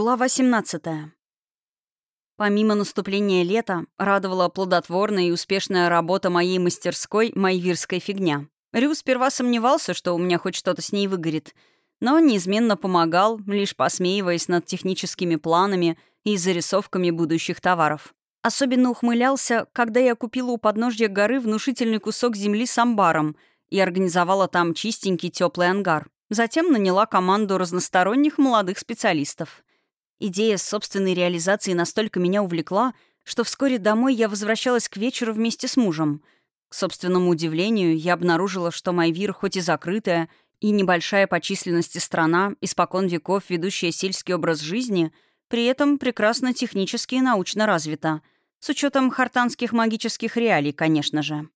Глава 17. Помимо наступления лета, радовала плодотворная и успешная работа моей мастерской «Майвирская фигня». Рю сперва сомневался, что у меня хоть что-то с ней выгорит, но неизменно помогал, лишь посмеиваясь над техническими планами и зарисовками будущих товаров. Особенно ухмылялся, когда я купила у подножья горы внушительный кусок земли с амбаром и организовала там чистенький теплый ангар. Затем наняла команду разносторонних молодых специалистов — Идея собственной реализации настолько меня увлекла, что вскоре домой я возвращалась к вечеру вместе с мужем. К собственному удивлению, я обнаружила, что Майвир хоть и закрытая, и небольшая по численности страна, испокон веков ведущая сельский образ жизни, при этом прекрасно технически и научно развита, с учетом хартанских магических реалий, конечно же.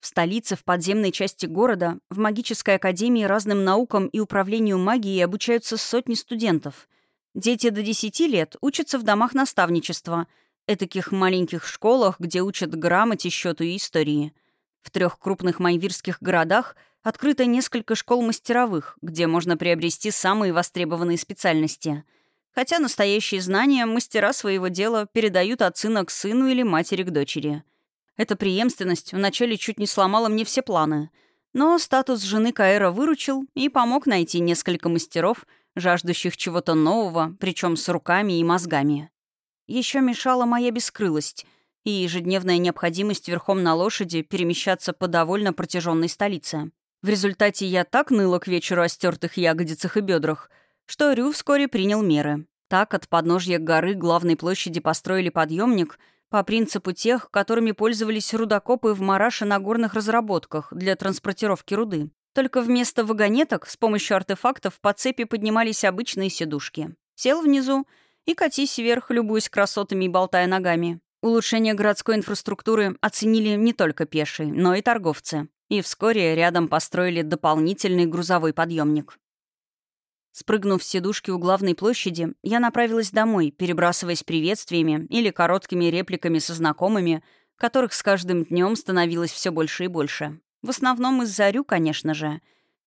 В столице, в подземной части города, в магической академии разным наукам и управлению магией обучаются сотни студентов — Дети до 10 лет учатся в домах наставничества, этаких маленьких школах, где учат грамоте, счету и истории. В трех крупных майвирских городах открыто несколько школ мастеровых, где можно приобрести самые востребованные специальности. Хотя настоящие знания мастера своего дела передают от сына к сыну или матери к дочери. Эта преемственность вначале чуть не сломала мне все планы. Но статус жены Каэра выручил и помог найти несколько мастеров — жаждущих чего-то нового, причем с руками и мозгами. Еще мешала моя бескрылость и ежедневная необходимость верхом на лошади перемещаться по довольно протяженной столице. В результате я так ныла к вечеру о стертых ягодицах и бедрах, что Рю вскоре принял меры. Так от подножья горы главной площади построили подъемник по принципу тех, которыми пользовались рудокопы в Мараше на горных разработках для транспортировки руды. Только вместо вагонеток с помощью артефактов по цепи поднимались обычные сидушки. Сел внизу и катись вверх, любуясь красотами и болтая ногами. Улучшение городской инфраструктуры оценили не только пешие, но и торговцы. И вскоре рядом построили дополнительный грузовой подъемник. Спрыгнув с сидушки у главной площади, я направилась домой, перебрасываясь приветствиями или короткими репликами со знакомыми, которых с каждым днем становилось все больше и больше. В основном из-за Рю, конечно же.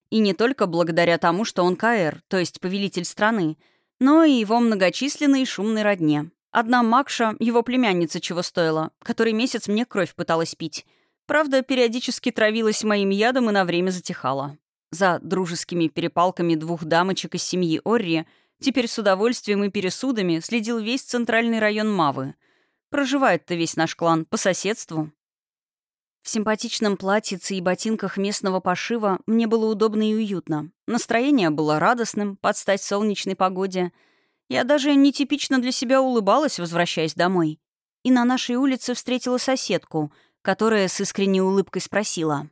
И не только благодаря тому, что он КР, то есть повелитель страны, но и его многочисленной и шумной родне. Одна Макша, его племянница чего стоила, который месяц мне кровь пыталась пить. Правда, периодически травилась моим ядом и на время затихала. За дружескими перепалками двух дамочек из семьи Орри теперь с удовольствием и пересудами следил весь центральный район Мавы. Проживает-то весь наш клан по соседству. В симпатичном платьице и ботинках местного пошива мне было удобно и уютно. Настроение было радостным, под стать солнечной погоде. Я даже нетипично для себя улыбалась, возвращаясь домой. И на нашей улице встретила соседку, которая с искренней улыбкой спросила.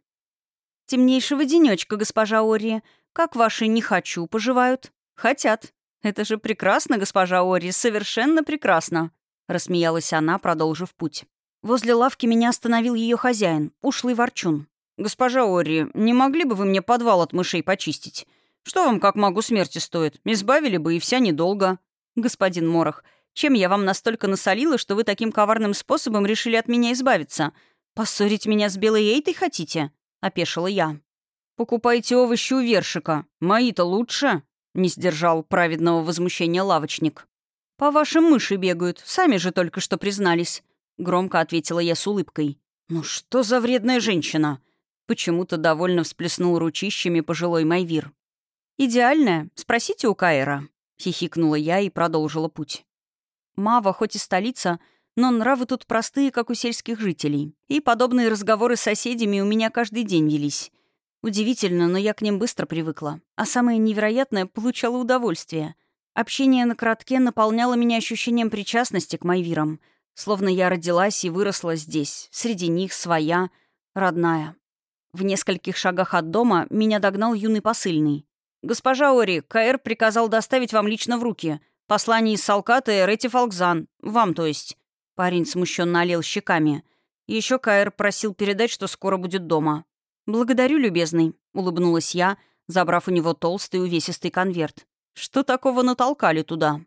«Темнейшего денечка, госпожа Ори. Как ваши «не хочу» поживают?» «Хотят. Это же прекрасно, госпожа Ори, совершенно прекрасно», — рассмеялась она, продолжив путь. Возле лавки меня остановил ее хозяин, ушлый ворчун. «Госпожа Ори, не могли бы вы мне подвал от мышей почистить? Что вам, как могу, смерти стоит? Избавили бы, и вся недолго». «Господин Морох, чем я вам настолько насолила, что вы таким коварным способом решили от меня избавиться? Поссорить меня с белой эйтой хотите?» — опешила я. «Покупайте овощи у вершика. Мои-то лучше», — не сдержал праведного возмущения лавочник. «По вашим мыши бегают, сами же только что признались. Громко ответила я с улыбкой. «Ну что за вредная женщина?» Почему-то довольно всплеснул ручищами пожилой Майвир. «Идеальная? Спросите у Каэра», — хихикнула я и продолжила путь. Мава хоть и столица, но нравы тут простые, как у сельских жителей. И подобные разговоры с соседями у меня каждый день велись. Удивительно, но я к ним быстро привыкла. А самое невероятное — получала удовольствие. Общение на коротке наполняло меня ощущением причастности к Майвирам — Словно я родилась и выросла здесь, среди них своя, родная. В нескольких шагах от дома меня догнал юный посыльный. «Госпожа Ори, Каэр приказал доставить вам лично в руки. Послание из Салката и Ретти Фолкзан. Вам, то есть». Парень смущенно олел щеками. Еще Каэр просил передать, что скоро будет дома. «Благодарю, любезный», — улыбнулась я, забрав у него толстый увесистый конверт. «Что такого натолкали туда?»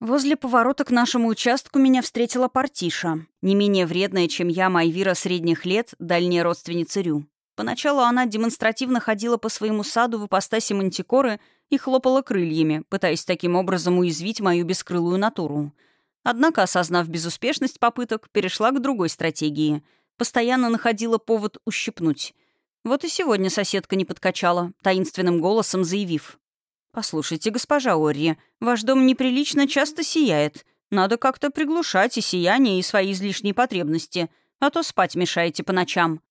Возле поворота к нашему участку меня встретила партиша, не менее вредная, чем я, Майвира средних лет, дальняя родственница Рю. Поначалу она демонстративно ходила по своему саду в ипостаси мантикоры и хлопала крыльями, пытаясь таким образом уязвить мою бескрылую натуру. Однако, осознав безуспешность попыток, перешла к другой стратегии. Постоянно находила повод ущипнуть. Вот и сегодня соседка не подкачала, таинственным голосом заявив. «Послушайте, госпожа Орри, ваш дом неприлично часто сияет. Надо как-то приглушать и сияние, и свои излишние потребности, а то спать мешаете по ночам».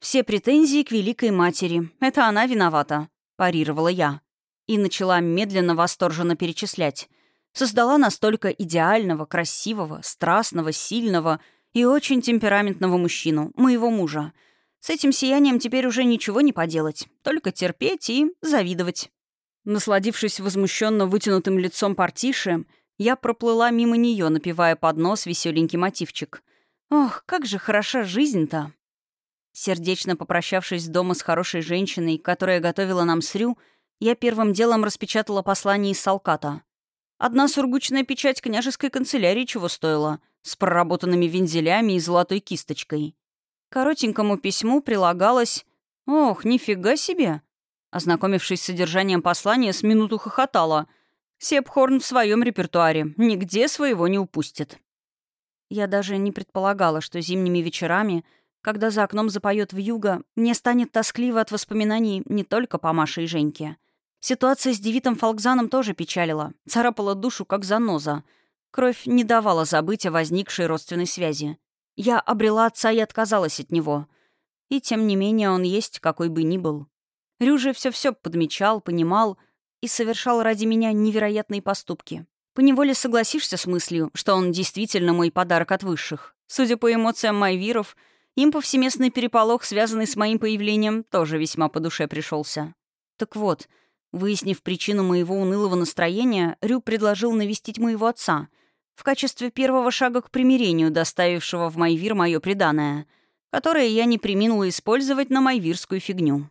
«Все претензии к Великой Матери. Это она виновата», — парировала я. И начала медленно восторженно перечислять. Создала настолько идеального, красивого, страстного, сильного и очень темпераментного мужчину, моего мужа. С этим сиянием теперь уже ничего не поделать, только терпеть и завидовать. Насладившись возмущенно вытянутым лицом партиши, я проплыла мимо нее, напевая под нос веселенький мотивчик. «Ох, как же хороша жизнь-то!» Сердечно попрощавшись дома с хорошей женщиной, которая готовила нам срю, я первым делом распечатала послание из Салката. Одна сургучная печать княжеской канцелярии чего стоила, с проработанными вензелями и золотой кисточкой. коротенькому письму прилагалось «Ох, нифига себе!» Ознакомившись с содержанием послания, с минуту хохотала. Сепхорн в своем репертуаре, нигде своего не упустит. Я даже не предполагала, что зимними вечерами — когда за окном запоет вьюга, мне станет тоскливо от воспоминаний не только по Маше и Женьке. Ситуация с Девитом Фолкзаном тоже печалила, царапала душу, как заноза. Кровь не давала забыть о возникшей родственной связи. Я обрела отца и отказалась от него. И тем не менее он есть, какой бы ни был. Рюже все-все подмечал, понимал и совершал ради меня невероятные поступки. Поневоле согласишься с мыслью, что он действительно мой подарок от высших. Судя по эмоциям Майвиров — им повсеместный переполох, связанный с моим появлением, тоже весьма по душе пришелся. Так вот, выяснив причину моего унылого настроения, Рю предложил навестить моего отца в качестве первого шага к примирению, доставившего в Майвир мое преданное, которое я не приминула использовать на майвирскую фигню.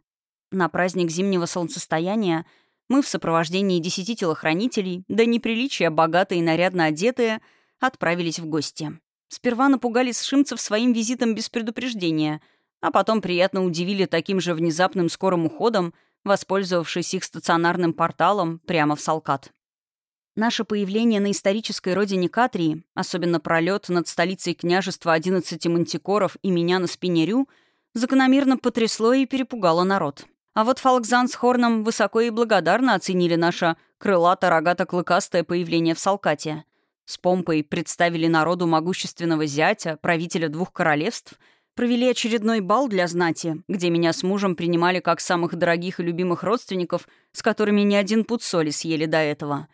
На праздник зимнего солнцестояния мы в сопровождении десяти телохранителей, да неприличия богатые и нарядно одетые, отправились в гости. Сперва напугали сшимцев своим визитом без предупреждения, а потом приятно удивили таким же внезапным скорым уходом, воспользовавшись их стационарным порталом прямо в Салкат. Наше появление на исторической родине Катрии, особенно пролет над столицей княжества 11 мантикоров и меня на спине Рю, закономерно потрясло и перепугало народ. А вот Фалкзан с Хорном высоко и благодарно оценили наше крылато-рогато-клыкастое появление в Салкате — с помпой представили народу могущественного зятя, правителя двух королевств, провели очередной бал для знати, где меня с мужем принимали как самых дорогих и любимых родственников, с которыми ни один пуд соли съели до этого.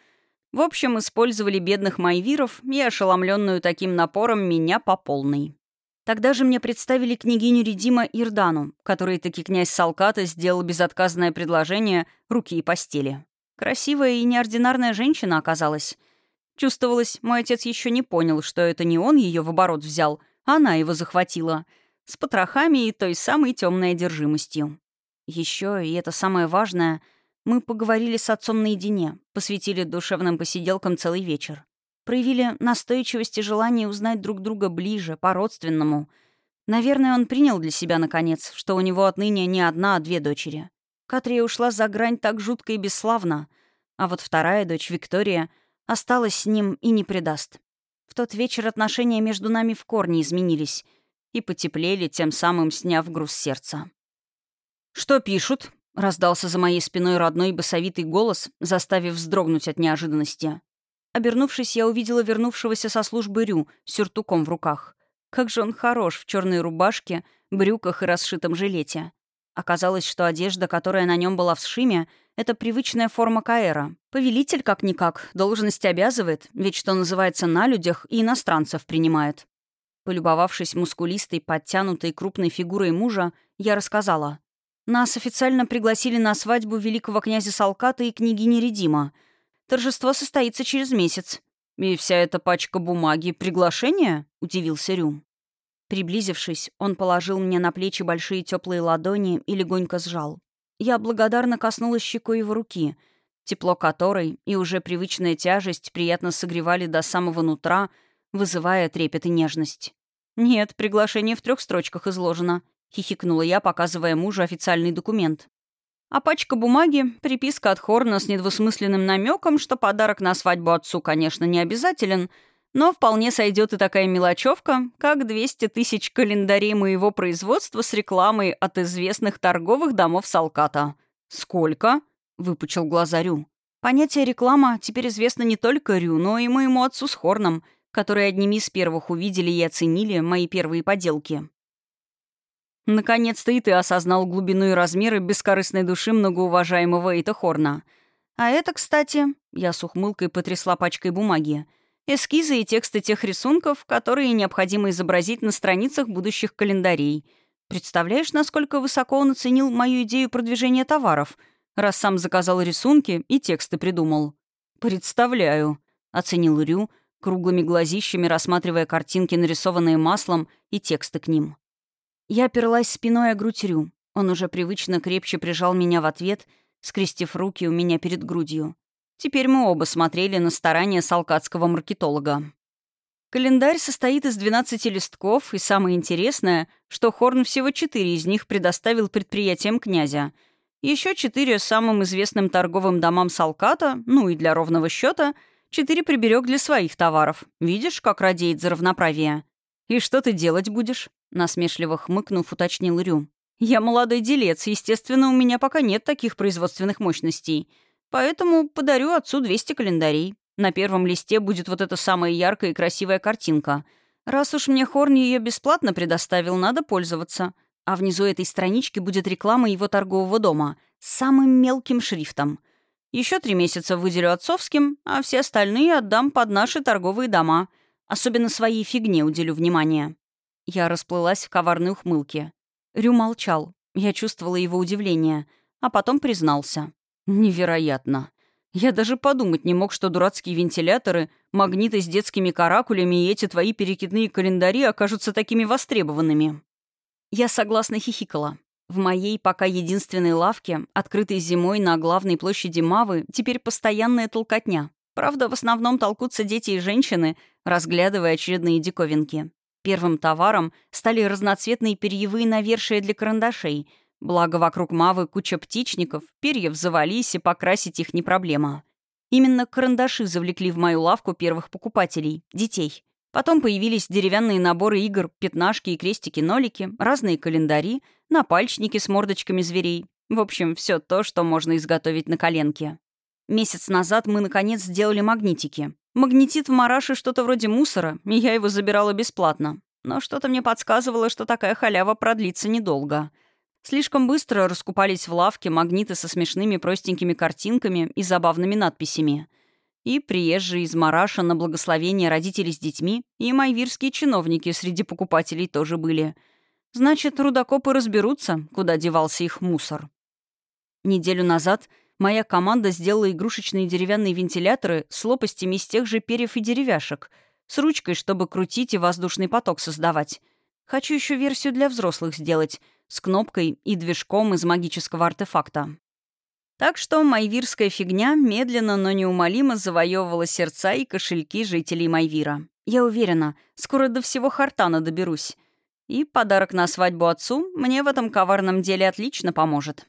В общем, использовали бедных майвиров и ошеломленную таким напором меня по полной. Тогда же мне представили княгиню Редима Ирдану, которой таки князь Салката сделал безотказное предложение руки и постели. Красивая и неординарная женщина оказалась — Чувствовалось, мой отец еще не понял, что это не он ее в оборот взял, а она его захватила. С потрохами и той самой темной одержимостью. Еще, и это самое важное, мы поговорили с отцом наедине, посвятили душевным посиделкам целый вечер. Проявили настойчивость и желание узнать друг друга ближе, по-родственному. Наверное, он принял для себя, наконец, что у него отныне не одна, а две дочери. Катрия ушла за грань так жутко и бесславно, а вот вторая дочь, Виктория — осталась с ним и не предаст. В тот вечер отношения между нами в корне изменились и потеплели, тем самым сняв груз сердца. «Что пишут?» — раздался за моей спиной родной басовитый голос, заставив вздрогнуть от неожиданности. Обернувшись, я увидела вернувшегося со службы Рю с сюртуком в руках. Как же он хорош в черной рубашке, брюках и расшитом жилете. Оказалось, что одежда, которая на нем была в сшиме, это привычная форма Каэра. Повелитель, как-никак, должность обязывает, ведь что называется на людях и иностранцев принимает. Полюбовавшись мускулистой, подтянутой крупной фигурой мужа, я рассказала. Нас официально пригласили на свадьбу великого князя Салката и княгини Редима. Торжество состоится через месяц. «И вся эта пачка бумаги — приглашение?» — удивился Рюм. Приблизившись, он положил мне на плечи большие теплые ладони и легонько сжал. Я благодарно коснулась щекой его руки, тепло которой и уже привычная тяжесть приятно согревали до самого нутра, вызывая трепет и нежность. «Нет, приглашение в трех строчках изложено», —— хихикнула я, показывая мужу официальный документ. А пачка бумаги — приписка от Хорна с недвусмысленным намеком, что подарок на свадьбу отцу, конечно, не обязателен, но вполне сойдет и такая мелочевка, как 200 тысяч календарей моего производства с рекламой от известных торговых домов Салката. «Сколько?» — выпучил глаза Рю. Понятие «реклама» теперь известно не только Рю, но и моему отцу с Хорном, которые одними из первых увидели и оценили мои первые поделки. Наконец-то и ты осознал глубину и размеры бескорыстной души многоуважаемого Эйта Хорна. А это, кстати, я с ухмылкой потрясла пачкой бумаги, эскизы и тексты тех рисунков, которые необходимо изобразить на страницах будущих календарей. Представляешь, насколько высоко он оценил мою идею продвижения товаров, раз сам заказал рисунки и тексты придумал? «Представляю», — оценил Рю, круглыми глазищами рассматривая картинки, нарисованные маслом, и тексты к ним. Я оперлась спиной о грудь Рю. Он уже привычно крепче прижал меня в ответ, скрестив руки у меня перед грудью. Теперь мы оба смотрели на старания салкатского маркетолога. Календарь состоит из 12 листков, и самое интересное, что Хорн всего четыре из них предоставил предприятиям князя. Еще четыре самым известным торговым домам Салката, ну и для ровного счета, четыре приберег для своих товаров. Видишь, как радеет за равноправие? И что ты делать будешь? Насмешливо хмыкнув, уточнил Рю. «Я молодой делец, естественно, у меня пока нет таких производственных мощностей. Поэтому подарю отцу 200 календарей. На первом листе будет вот эта самая яркая и красивая картинка. Раз уж мне Хорни ее бесплатно предоставил, надо пользоваться. А внизу этой странички будет реклама его торгового дома с самым мелким шрифтом. Еще три месяца выделю отцовским, а все остальные отдам под наши торговые дома. Особенно своей фигне уделю внимание. Я расплылась в коварной ухмылке. Рю молчал. Я чувствовала его удивление. А потом признался. «Невероятно. Я даже подумать не мог, что дурацкие вентиляторы, магниты с детскими каракулями и эти твои перекидные календари окажутся такими востребованными». Я согласно хихикала. В моей пока единственной лавке, открытой зимой на главной площади Мавы, теперь постоянная толкотня. Правда, в основном толкутся дети и женщины, разглядывая очередные диковинки. Первым товаром стали разноцветные перьевые навершия для карандашей. Благо, вокруг Мавы куча птичников, перьев завались, и покрасить их не проблема. Именно карандаши завлекли в мою лавку первых покупателей — детей. Потом появились деревянные наборы игр, пятнашки и крестики-нолики, разные календари, напальчники с мордочками зверей. В общем, все то, что можно изготовить на коленке. Месяц назад мы, наконец, сделали магнитики. Магнетит в Мараше что-то вроде мусора, и я его забирала бесплатно. Но что-то мне подсказывало, что такая халява продлится недолго. Слишком быстро раскупались в лавке магниты со смешными простенькими картинками и забавными надписями. И приезжие из Мараша на благословение родителей с детьми, и майвирские чиновники среди покупателей тоже были. Значит, рудокопы разберутся, куда девался их мусор. Неделю назад — Моя команда сделала игрушечные деревянные вентиляторы с лопастями из тех же перьев и деревяшек, с ручкой, чтобы крутить и воздушный поток создавать. Хочу еще версию для взрослых сделать, с кнопкой и движком из магического артефакта. Так что майвирская фигня медленно, но неумолимо завоевывала сердца и кошельки жителей Майвира. Я уверена, скоро до всего Хартана доберусь. И подарок на свадьбу отцу мне в этом коварном деле отлично поможет.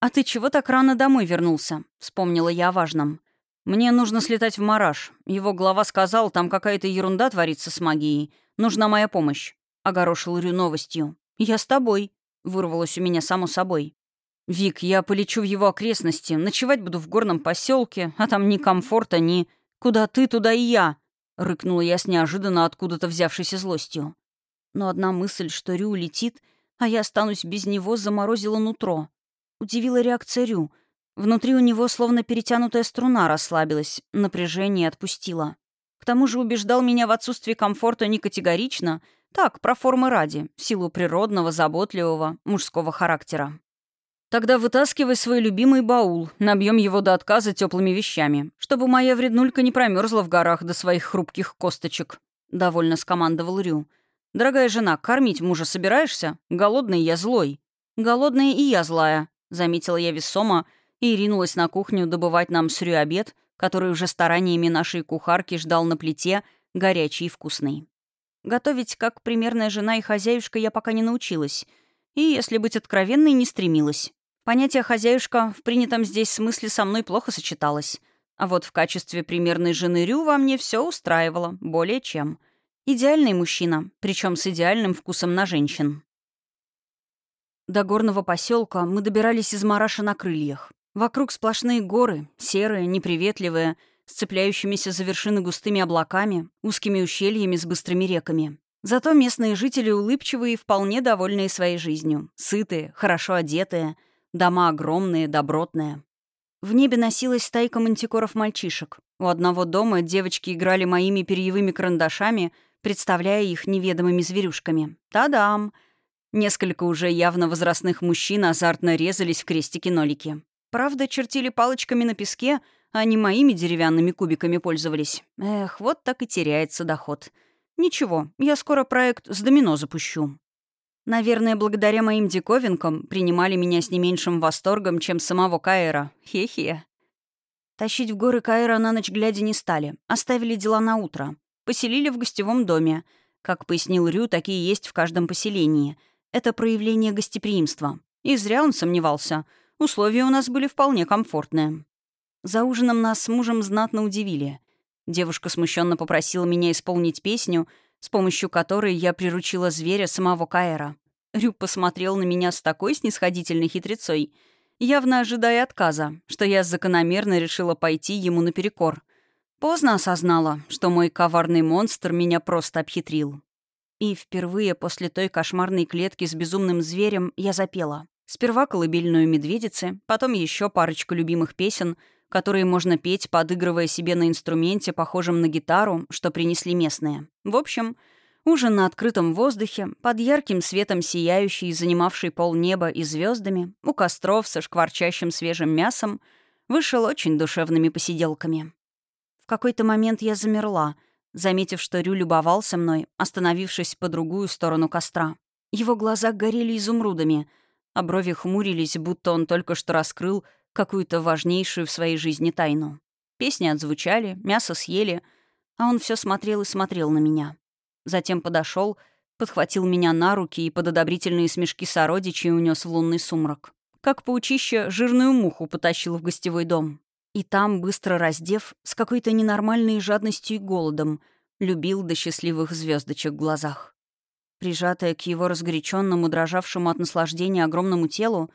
«А ты чего так рано домой вернулся?» — вспомнила я о важном. «Мне нужно слетать в Мараш. Его глава сказал, там какая-то ерунда творится с магией. Нужна моя помощь», — огорошил Рю новостью. «Я с тобой», — вырвалось у меня само собой. «Вик, я полечу в его окрестности, ночевать буду в горном поселке, а там ни комфорта, ни... Куда ты, туда и я!» — рыкнула я с неожиданно откуда-то взявшейся злостью. Но одна мысль, что Рю летит, а я останусь без него, заморозила нутро. Удивила реакция Рю. Внутри у него словно перетянутая струна расслабилась, напряжение отпустила. К тому же убеждал меня в отсутствии комфорта не категорично, так, про формы ради, в силу природного, заботливого, мужского характера. Тогда вытаскивай свой любимый баул, набьем его до отказа теплыми вещами, чтобы моя вреднулька не промерзла в горах до своих хрупких косточек», — довольно скомандовал Рю. «Дорогая жена, кормить мужа собираешься? Голодный я злой». «Голодная и я злая», Заметила я весомо и ринулась на кухню добывать нам сырой обед, который уже стараниями нашей кухарки ждал на плите, горячий и вкусный. Готовить как примерная жена и хозяюшка я пока не научилась. и, если быть откровенной, не стремилась. Понятие «хозяюшка» в принятом здесь смысле со мной плохо сочеталось. А вот в качестве примерной жены Рю во мне все устраивало, более чем. Идеальный мужчина, причем с идеальным вкусом на женщин. До горного поселка мы добирались из Мараша на крыльях. Вокруг сплошные горы, серые, неприветливые, с цепляющимися за вершины густыми облаками, узкими ущельями с быстрыми реками. Зато местные жители улыбчивые и вполне довольные своей жизнью. Сытые, хорошо одетые, дома огромные, добротные. В небе носилась стайка мантикоров-мальчишек. У одного дома девочки играли моими перьевыми карандашами, представляя их неведомыми зверюшками. Та-дам! Несколько уже явно возрастных мужчин азартно резались в крестики-нолики. Правда, чертили палочками на песке, а не моими деревянными кубиками пользовались. Эх, вот так и теряется доход. Ничего, я скоро проект с домино запущу. Наверное, благодаря моим диковинкам принимали меня с не меньшим восторгом, чем самого Каэра. Хе-хе. Тащить в горы Каэра на ночь глядя не стали. Оставили дела на утро. Поселили в гостевом доме. Как пояснил Рю, такие есть в каждом поселении. Это проявление гостеприимства. И зря он сомневался — Условия у нас были вполне комфортные. За ужином нас с мужем знатно удивили. Девушка смущенно попросила меня исполнить песню, с помощью которой я приручила зверя самого Каэра. Рюб посмотрел на меня с такой снисходительной хитрецой, явно ожидая отказа, что я закономерно решила пойти ему наперекор. Поздно осознала, что мой коварный монстр меня просто обхитрил. И впервые после той кошмарной клетки с безумным зверем я запела. Сперва колыбельную медведицы, потом еще парочку любимых песен, которые можно петь, подыгрывая себе на инструменте, похожем на гитару, что принесли местные. В общем, ужин на открытом воздухе, под ярким светом сияющий, занимавший полнеба и звездами, у костров со шкварчащим свежим мясом, вышел очень душевными посиделками. В какой-то момент я замерла, заметив, что Рю любовался мной, остановившись по другую сторону костра. Его глаза горели изумрудами — а брови хмурились, будто он только что раскрыл какую-то важнейшую в своей жизни тайну. Песни отзвучали, мясо съели, а он все смотрел и смотрел на меня. Затем подошел, подхватил меня на руки и под одобрительные смешки сородичей унес в лунный сумрак. Как паучище жирную муху потащил в гостевой дом. И там, быстро раздев, с какой-то ненормальной жадностью и голодом, любил до счастливых звездочек в глазах. Прижатая к его разгоряченному, дрожавшему от наслаждения огромному телу,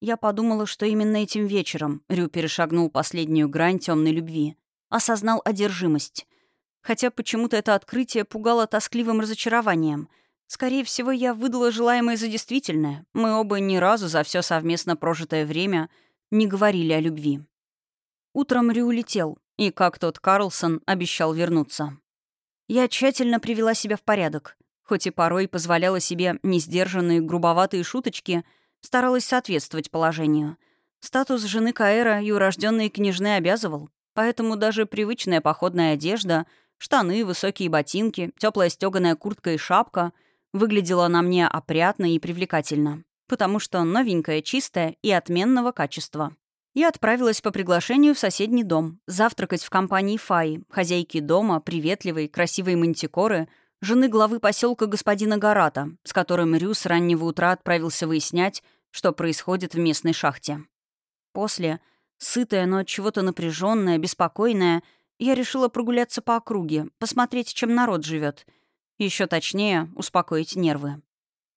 я подумала, что именно этим вечером Рю перешагнул последнюю грань темной любви, осознал одержимость. Хотя почему-то это открытие пугало тоскливым разочарованием. Скорее всего, я выдала желаемое за действительное. Мы оба ни разу за все совместно прожитое время не говорили о любви. Утром Рю улетел, и, как тот Карлсон, обещал вернуться. Я тщательно привела себя в порядок — Хоть и порой позволяла себе несдержанные грубоватые шуточки, старалась соответствовать положению. Статус жены Каэра и урожденной княжны обязывал, поэтому даже привычная походная одежда, штаны, высокие ботинки, теплая стеганая куртка и шапка выглядела на мне опрятно и привлекательно, потому что новенькая, чистая и отменного качества. Я отправилась по приглашению в соседний дом, завтракать в компании Фаи, хозяйки дома, приветливой, красивой мантикоры — жены главы поселка господина Гарата, с которым Рю с раннего утра отправился выяснять, что происходит в местной шахте. После, сытая, но чего-то напряженная, беспокойная, я решила прогуляться по округе, посмотреть, чем народ живет. Еще точнее, успокоить нервы.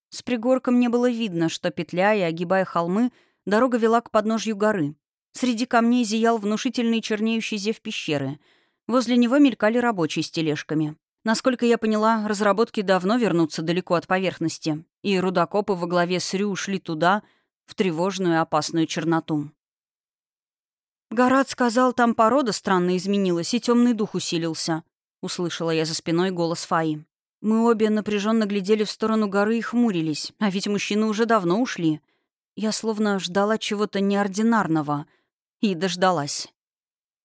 С пригорка мне было видно, что, петляя, огибая холмы, дорога вела к подножью горы. Среди камней зиял внушительный чернеющий зев пещеры. Возле него мелькали рабочие с тележками. Насколько я поняла, разработки давно вернутся далеко от поверхности, и рудокопы во главе с Рю ушли туда, в тревожную опасную черноту. «Гарат сказал, там порода странно изменилась, и темный дух усилился», — услышала я за спиной голос Фаи. Мы обе напряженно глядели в сторону горы и хмурились, а ведь мужчины уже давно ушли. Я словно ждала чего-то неординарного. И дождалась.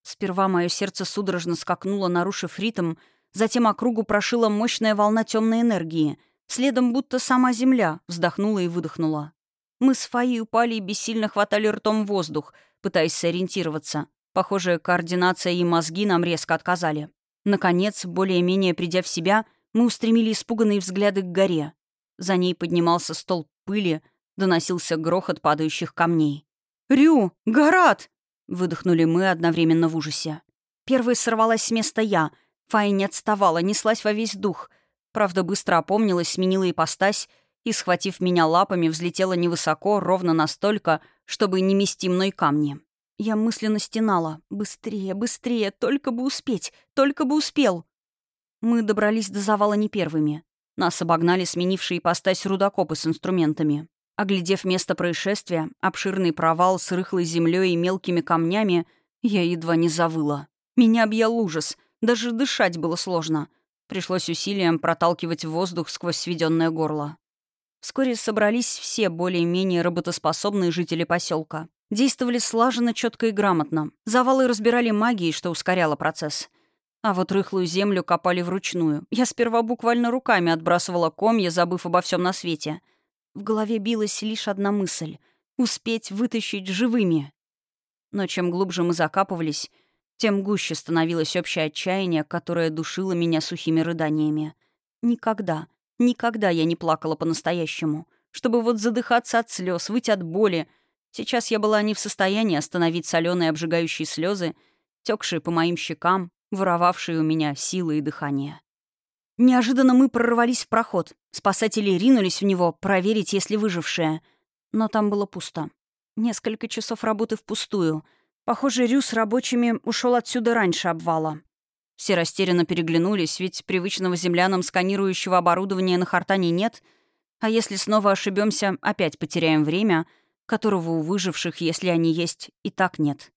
Сперва мое сердце судорожно скакнуло, нарушив ритм, Затем округу прошила мощная волна темной энергии. Следом будто сама земля вздохнула и выдохнула. Мы с Фаей упали и бессильно хватали ртом воздух, пытаясь сориентироваться. Похоже, координация и мозги нам резко отказали. Наконец, более-менее придя в себя, мы устремили испуганные взгляды к горе. За ней поднимался столб пыли, доносился грохот падающих камней. «Рю! Гарат!» — выдохнули мы одновременно в ужасе. Первой сорвалась с места я. Фая не отставала, неслась во весь дух. Правда, быстро опомнилась, сменила ипостась и, схватив меня лапами, взлетела невысоко, ровно настолько, чтобы не мести мной камни. Я мысленно стенала. «Быстрее, быстрее, только бы успеть, только бы успел!» Мы добрались до завала не первыми. Нас обогнали сменившие ипостась рудокопы с инструментами. Оглядев место происшествия, обширный провал с рыхлой землей и мелкими камнями, я едва не завыла. Меня объял ужас. Даже дышать было сложно. Пришлось усилием проталкивать воздух сквозь сведенное горло. Вскоре собрались все более-менее работоспособные жители поселка. Действовали слаженно, четко и грамотно. Завалы разбирали магией, что ускоряло процесс. А вот рыхлую землю копали вручную. Я сперва буквально руками отбрасывала комья, забыв обо всем на свете. В голове билась лишь одна мысль — успеть вытащить живыми. Но чем глубже мы закапывались, тем гуще становилось общее отчаяние, которое душило меня сухими рыданиями. Никогда, никогда я не плакала по-настоящему. Чтобы вот задыхаться от слез, выйти от боли. Сейчас я была не в состоянии остановить соленые обжигающие слезы, текшие по моим щекам, воровавшие у меня силы и дыхание. Неожиданно мы прорвались в проход. Спасатели ринулись в него, проверить, есть ли выжившие. Но там было пусто. Несколько часов работы впустую — Похоже, Рю с рабочими ушел отсюда раньше обвала. Все растерянно переглянулись, ведь привычного землянам сканирующего оборудования на Хартане нет, а если снова ошибемся, опять потеряем время, которого у выживших, если они есть, и так нет.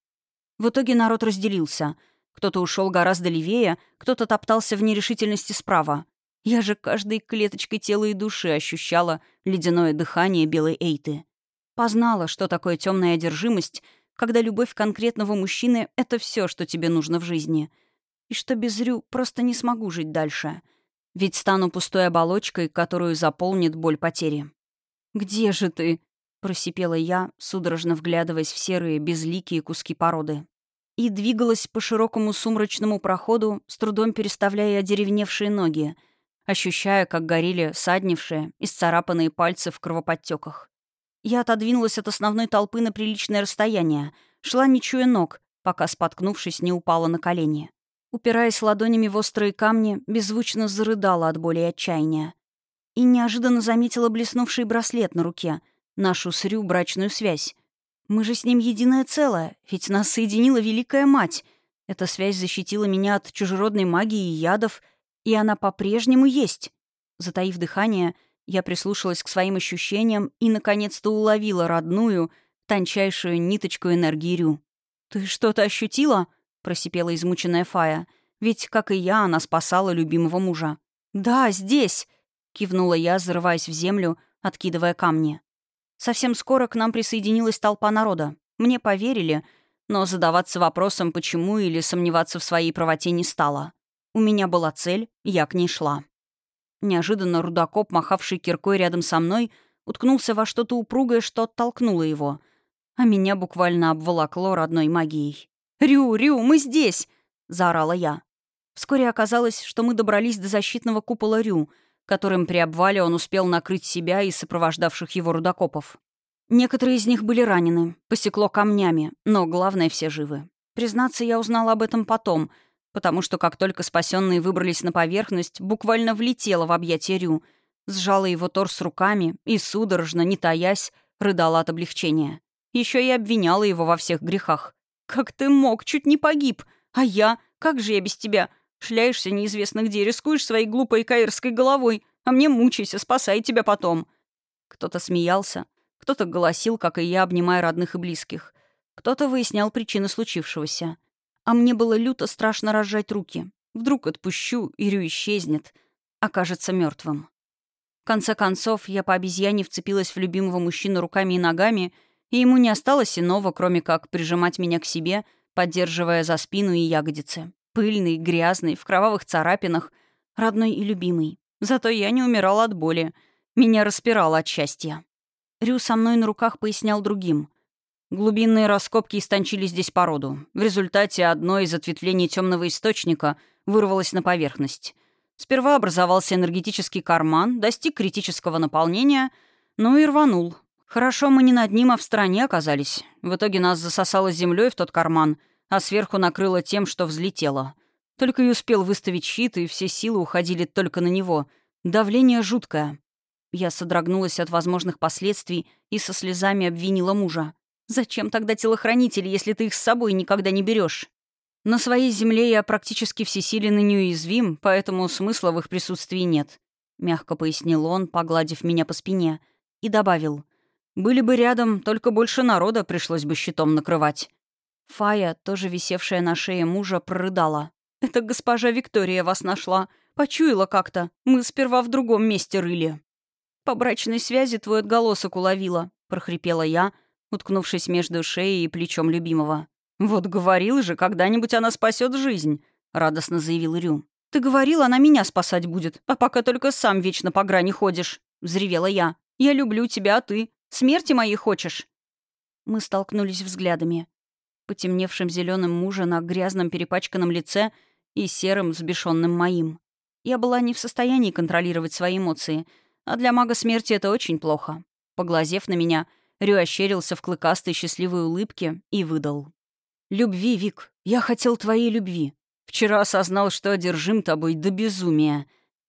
В итоге народ разделился. Кто-то ушел гораздо левее, кто-то топтался в нерешительности справа. Я же каждой клеточкой тела и души ощущала ледяное дыхание белой Эйты. Познала, что такое темная одержимость — когда любовь конкретного мужчины — это все, что тебе нужно в жизни. И что без Рю просто не смогу жить дальше. Ведь стану пустой оболочкой, которую заполнит боль потери. «Где же ты?» — просипела я, судорожно вглядываясь в серые, безликие куски породы. И двигалась по широкому сумрачному проходу, с трудом переставляя одеревневшие ноги, ощущая, как горели саднившие, исцарапанные пальцы в кровоподтеках. Я отодвинулась от основной толпы на приличное расстояние, шла не чуя ног, пока, споткнувшись, не упала на колени. Упираясь ладонями в острые камни, беззвучно зарыдала от боли и отчаяния. И неожиданно заметила блеснувший браслет на руке, нашу с Рю брачную связь. Мы же с ним единое целое, ведь нас соединила Великая Мать. Эта связь защитила меня от чужеродной магии и ядов, и она по-прежнему есть. Затаив дыхание, я прислушалась к своим ощущениям и, наконец-то, уловила родную, тончайшую ниточку энергии Рю. «Ты что-то ощутила?» — просипела измученная Фая. «Ведь, как и я, она спасала любимого мужа». «Да, здесь!» — кивнула я, зарываясь в землю, откидывая камни. Совсем скоро к нам присоединилась толпа народа. Мне поверили, но задаваться вопросом, почему или сомневаться в своей правоте не стало. У меня была цель, я к ней шла. Неожиданно рудокоп, махавший киркой рядом со мной, уткнулся во что-то упругое, что оттолкнуло его. А меня буквально обволокло родной магией. «Рю, Рю, мы здесь!» — заорала я. Вскоре оказалось, что мы добрались до защитного купола Рю, которым при обвале он успел накрыть себя и сопровождавших его рудокопов. Некоторые из них были ранены, посекло камнями, но главное, все живы. Признаться, я узнала об этом потом — потому что как только спасенные выбрались на поверхность, буквально влетела в объятия Рю, сжала его торс руками и, судорожно, не таясь, рыдала от облегчения. Еще и обвиняла его во всех грехах. «Как ты мог? Чуть не погиб! А я? Как же я без тебя? Шляешься неизвестно где, рискуешь своей глупой каирской головой, а мне мучайся, спасай тебя потом!» Кто-то смеялся, кто-то голосил, как и я, обнимая родных и близких. Кто-то выяснял причины случившегося. А мне было люто страшно разжать руки. Вдруг отпущу, и Рю исчезнет, окажется мертвым. В конце концов, я по обезьяне вцепилась в любимого мужчину руками и ногами, и ему не осталось иного, кроме как прижимать меня к себе, поддерживая за спину и ягодицы. Пыльный, грязный, в кровавых царапинах, родной и любимый. Зато я не умирала от боли. Меня распирало от счастья. Рю со мной на руках пояснял другим. Глубинные раскопки истончили здесь породу. В результате одно из ответвлений темного источника вырвалось на поверхность. Сперва образовался энергетический карман, достиг критического наполнения, ну и рванул. Хорошо мы не над ним, а в стороне оказались. В итоге нас засосало землей в тот карман, а сверху накрыло тем, что взлетело. Только и успел выставить щит, и все силы уходили только на него. Давление жуткое. Я содрогнулась от возможных последствий и со слезами обвинила мужа. «Зачем тогда телохранители, если ты их с собой никогда не берешь? На своей земле я практически всесилен и неуязвим, поэтому смысла в их присутствии нет», — мягко пояснил он, погладив меня по спине, и добавил. Были бы рядом, только больше народа пришлось бы щитом накрывать. Фая, тоже висевшая на шее мужа, прорыдала. «Это госпожа Виктория вас нашла. Почуяла как-то. Мы сперва в другом месте рыли». «По брачной связи твой отголосок уловила», — прохрипела я, уткнувшись между шеей и плечом любимого. «Вот говорил же, когда-нибудь она спасет жизнь», — радостно заявил Рю. «Ты говорил, она меня спасать будет, а пока только сам вечно по грани ходишь», — взревела я. «Я люблю тебя, а ты? Смерти моей хочешь?» Мы столкнулись взглядами. Потемневшим зеленым мужа на грязном перепачканном лице и серым взбешенным моим. Я была не в состоянии контролировать свои эмоции, а для мага смерти это очень плохо. Поглазев на меня, Рю ощерился в клыкастой счастливой улыбке и выдал. «Любви, Вик, я хотел твоей любви. Вчера осознал, что одержим тобой до безумия.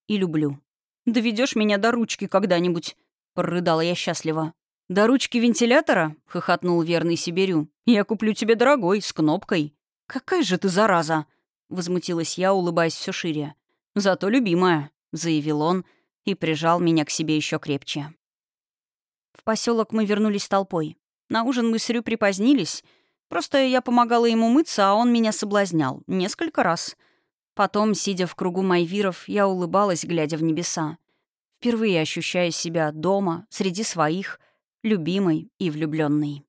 И люблю. Доведешь меня до ручки когда-нибудь?» — прорыдала я счастливо. «До ручки вентилятора?» — хохотнул верный Сибирю. «Я куплю тебе дорогой, с кнопкой». «Какая же ты зараза!» — возмутилась я, улыбаясь все шире. «Зато любимая», — заявил он и прижал меня к себе еще крепче. В поселок мы вернулись толпой. На ужин мы с Рю припозднились. Просто я помогала ему мыться, а он меня соблазнял. Несколько раз. Потом, сидя в кругу майвиров, я улыбалась, глядя в небеса. Впервые ощущая себя дома, среди своих — любимой и влюбленной.